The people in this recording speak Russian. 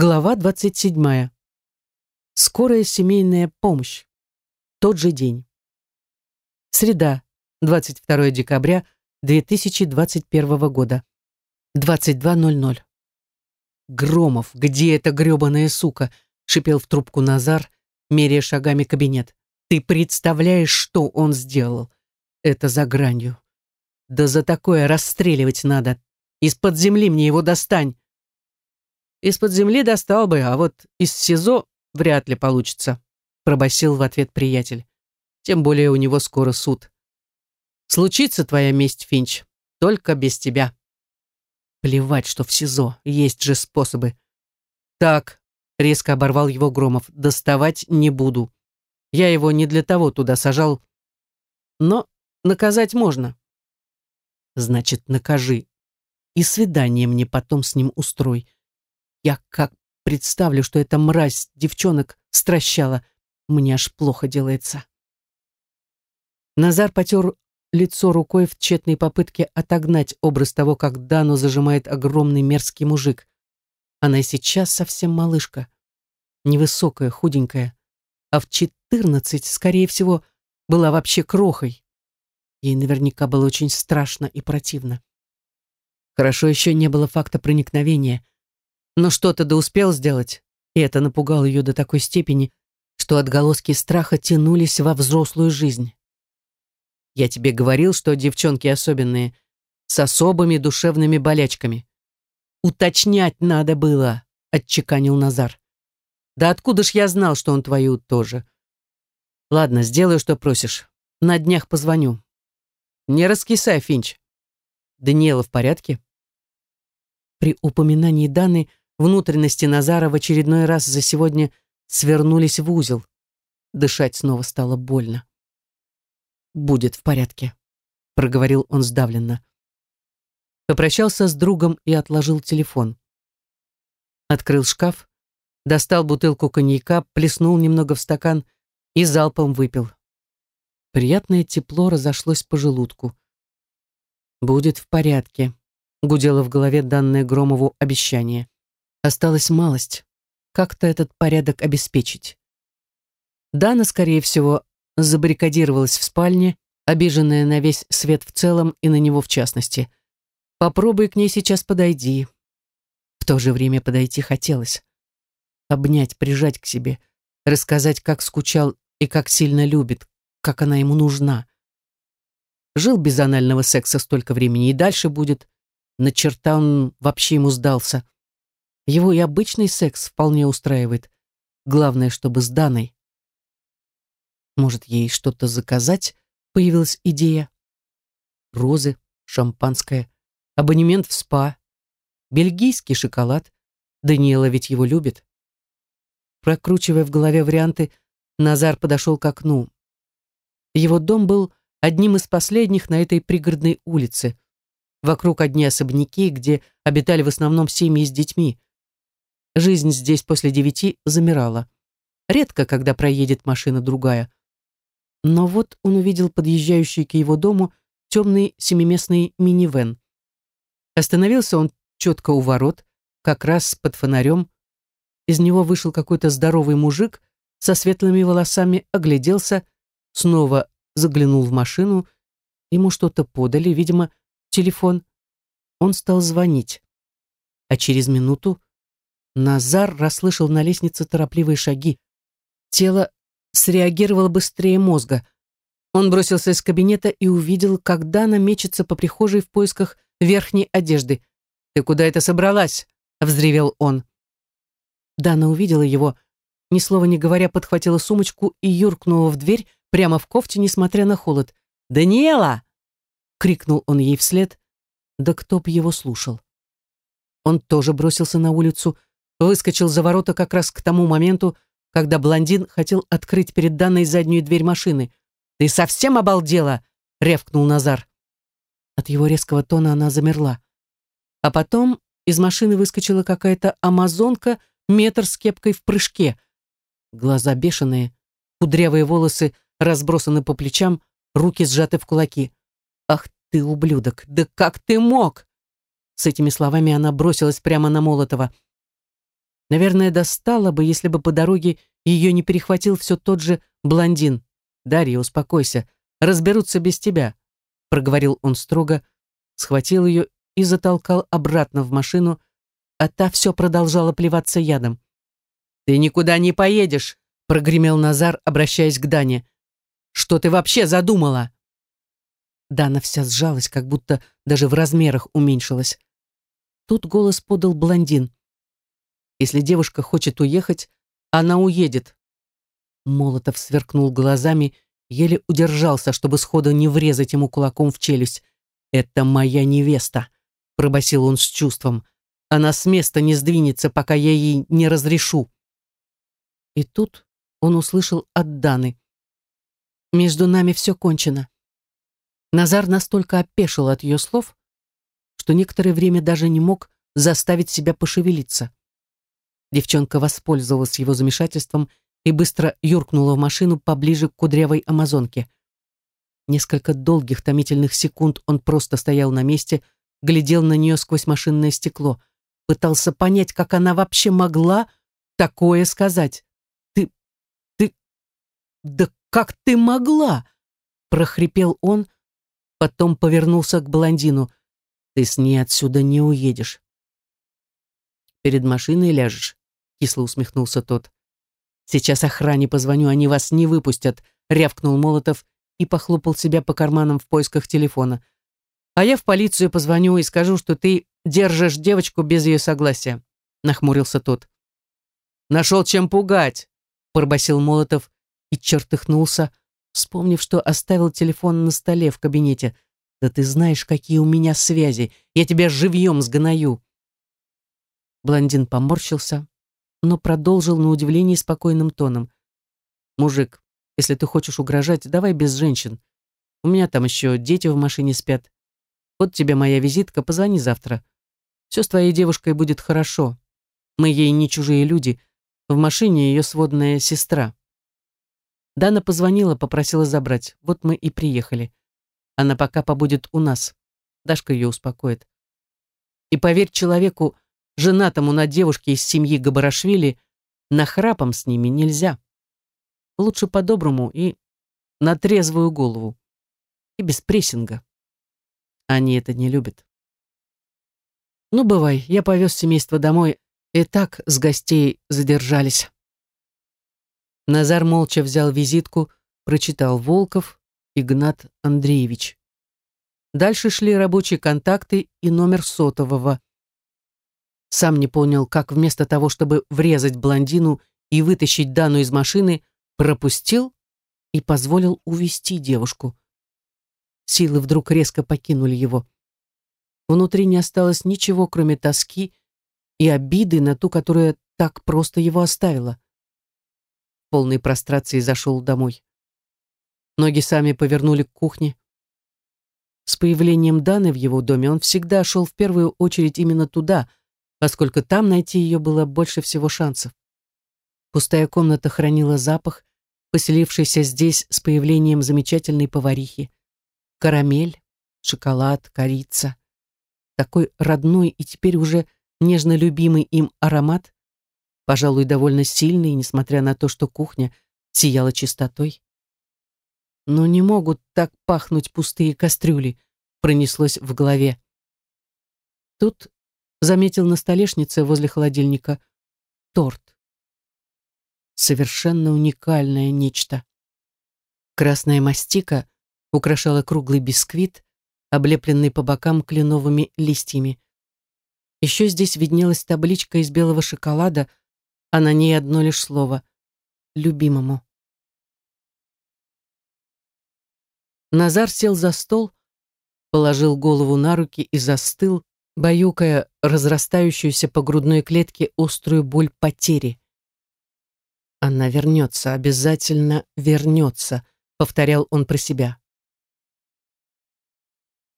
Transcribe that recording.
Глава 27. Скорая семейная помощь. Тот же день. Среда, 22 декабря 2021 года. 22.00. «Громов, где эта грёбаная сука?» — шипел в трубку Назар, меряя шагами кабинет. «Ты представляешь, что он сделал? Это за гранью. Да за такое расстреливать надо. Из-под земли мне его достань!» Из-под земли достал бы, а вот из СИЗО вряд ли получится, пробасил в ответ приятель. Тем более у него скоро суд. Случится твоя месть, Финч, только без тебя. Плевать, что в СИЗО, есть же способы. Так, резко оборвал его Громов, доставать не буду. Я его не для того туда сажал, но наказать можно. Значит, накажи. И свидание мне потом с ним устрой. Я как представлю, что эта мразь девчонок стращала, мне аж плохо делается. Назар потер лицо рукой в тщетной попытке отогнать образ того, как Дану зажимает огромный мерзкий мужик. Она и сейчас совсем малышка. Невысокая, худенькая. А в четырнадцать, скорее всего, была вообще крохой. Ей наверняка было очень страшно и противно. Хорошо еще не было факта проникновения — но что-то да успел сделать, и это напугало ее до такой степени, что отголоски страха тянулись во взрослую жизнь. Я тебе говорил, что девчонки особенные, с особыми душевными болячками. Уточнять надо было, отчеканил Назар. Да откуда ж я знал, что он твою тоже? Ладно, сделаю, что просишь. На днях позвоню. Не раскисай, Финч. Даниэла в порядке? При упоминании Даны Внутренности Назара в очередной раз за сегодня свернулись в узел. Дышать снова стало больно. «Будет в порядке», — проговорил он сдавленно. Попрощался с другом и отложил телефон. Открыл шкаф, достал бутылку коньяка, плеснул немного в стакан и залпом выпил. Приятное тепло разошлось по желудку. «Будет в порядке», — гудело в голове данное Громову обещание. Осталась малость. Как-то этот порядок обеспечить. Дана, скорее всего, забаррикадировалась в спальне, обиженная на весь свет в целом и на него в частности. Попробуй к ней сейчас подойди. В то же время подойти хотелось. Обнять, прижать к себе, рассказать, как скучал и как сильно любит, как она ему нужна. Жил без анального секса столько времени и дальше будет. На черта он вообще ему сдался. Его и обычный секс вполне устраивает. Главное, чтобы с Даной. Может, ей что-то заказать? Появилась идея. Розы, шампанское, абонемент в спа, бельгийский шоколад. Даниэла ведь его любит. Прокручивая в голове варианты, Назар подошел к окну. Его дом был одним из последних на этой пригородной улице. Вокруг одни особняки, где обитали в основном семьи с детьми. Жизнь здесь после девяти замирала. Редко, когда проедет машина другая. Но вот он увидел подъезжающий к его дому темный семиместный минивэн. Остановился он четко у ворот, как раз под фонарем. Из него вышел какой-то здоровый мужик со светлыми волосами, огляделся, снова заглянул в машину. Ему что-то подали, видимо, телефон. Он стал звонить. А через минуту Назар расслышал на лестнице торопливые шаги. Тело среагировало быстрее мозга. Он бросился из кабинета и увидел, как Дана мечется по прихожей в поисках верхней одежды. «Ты куда это собралась?» — взревел он. Дана увидела его, ни слова не говоря, подхватила сумочку и юркнула в дверь прямо в кофте, несмотря на холод. «Даниэла!» — крикнул он ей вслед. Да кто б его слушал? Он тоже бросился на улицу, выскочил за ворота как раз к тому моменту, когда блондин хотел открыть перед Данной заднюю дверь машины. «Ты совсем обалдела?» — ревкнул Назар. От его резкого тона она замерла. А потом из машины выскочила какая-то амазонка, метр с кепкой в прыжке. Глаза бешеные, кудрявые волосы разбросаны по плечам, руки сжаты в кулаки. «Ах ты, ублюдок, да как ты мог?» С этими словами она бросилась прямо на Молотова — Наверное, достала бы, если бы по дороге ее не перехватил все тот же блондин. «Дарья, успокойся, разберутся без тебя», — проговорил он строго, схватил ее и затолкал обратно в машину, а та все продолжала плеваться ядом. «Ты никуда не поедешь», — прогремел Назар, обращаясь к Дане. «Что ты вообще задумала?» Дана вся сжалась, как будто даже в размерах уменьшилась. Тут голос подал блондин. «Если девушка хочет уехать, она уедет». Молотов сверкнул глазами, еле удержался, чтобы сходу не врезать ему кулаком в челюсть. «Это моя невеста», — пробасил он с чувством. «Она с места не сдвинется, пока я ей не разрешу». И тут он услышал от Даны. «Между нами все кончено». Назар настолько опешил от ее слов, что некоторое время даже не мог заставить себя пошевелиться. Девчонка воспользовалась его замешательством и быстро юркнула в машину поближе к кудрявой амазонке. Несколько долгих томительных секунд он просто стоял на месте, глядел на нее сквозь машинное стекло, пытался понять, как она вообще могла такое сказать. «Ты... ты... да как ты могла?» прохрипел он, потом повернулся к блондину. «Ты с ней отсюда не уедешь». «Перед машиной ляжешь?» — кисло усмехнулся тот. «Сейчас охране позвоню, они вас не выпустят», — рявкнул Молотов и похлопал себя по карманам в поисках телефона. «А я в полицию позвоню и скажу, что ты держишь девочку без ее согласия», — нахмурился тот. «Нашел чем пугать», — пробасил Молотов и чертыхнулся, вспомнив, что оставил телефон на столе в кабинете. «Да ты знаешь, какие у меня связи! Я тебя живьем сгною!» Блондин поморщился, но продолжил на удивление спокойным тоном. «Мужик, если ты хочешь угрожать, давай без женщин. У меня там еще дети в машине спят. Вот тебе моя визитка, позвони завтра. Все с твоей девушкой будет хорошо. Мы ей не чужие люди. В машине ее сводная сестра». Дана позвонила, попросила забрать. Вот мы и приехали. Она пока побудет у нас. Дашка ее успокоит. И поверь человеку, женатому на девушке из семьи Габарашвили, нахрапом с ними нельзя. Лучше по-доброму и на трезвую голову. И без прессинга. Они это не любят. Ну, бывай, я повез семейство домой, и так с гостей задержались. Назар молча взял визитку, прочитал Волков Игнат Андреевич. Дальше шли рабочие контакты и номер сотового. Сам не понял, как вместо того, чтобы врезать блондину и вытащить Дану из машины, пропустил и позволил увести девушку. Силы вдруг резко покинули его. Внутри не осталось ничего, кроме тоски и обиды на ту, которая так просто его оставила полной прострации зашел домой. Ноги сами повернули к кухне. С появлением Даны в его доме он всегда шел в первую очередь именно туда, поскольку там найти ее было больше всего шансов. Пустая комната хранила запах, поселившийся здесь с появлением замечательной поварихи. Карамель, шоколад, корица. Такой родной и теперь уже нежно любимый им аромат пожалуй, довольно сильный, несмотря на то, что кухня сияла чистотой. Но не могут так пахнуть пустые кастрюли, пронеслось в голове. Тут заметил на столешнице возле холодильника торт. Совершенно уникальное нечто. Красная мастика украшала круглый бисквит, облепленный по бокам кленовыми листьями. Еще здесь виднелась табличка из белого шоколада а на ней одно лишь слово «любимому». Назар сел за стол, положил голову на руки и застыл, баюкая разрастающуюся по грудной клетке острую боль потери. «Она вернется, обязательно вернется», — повторял он про себя.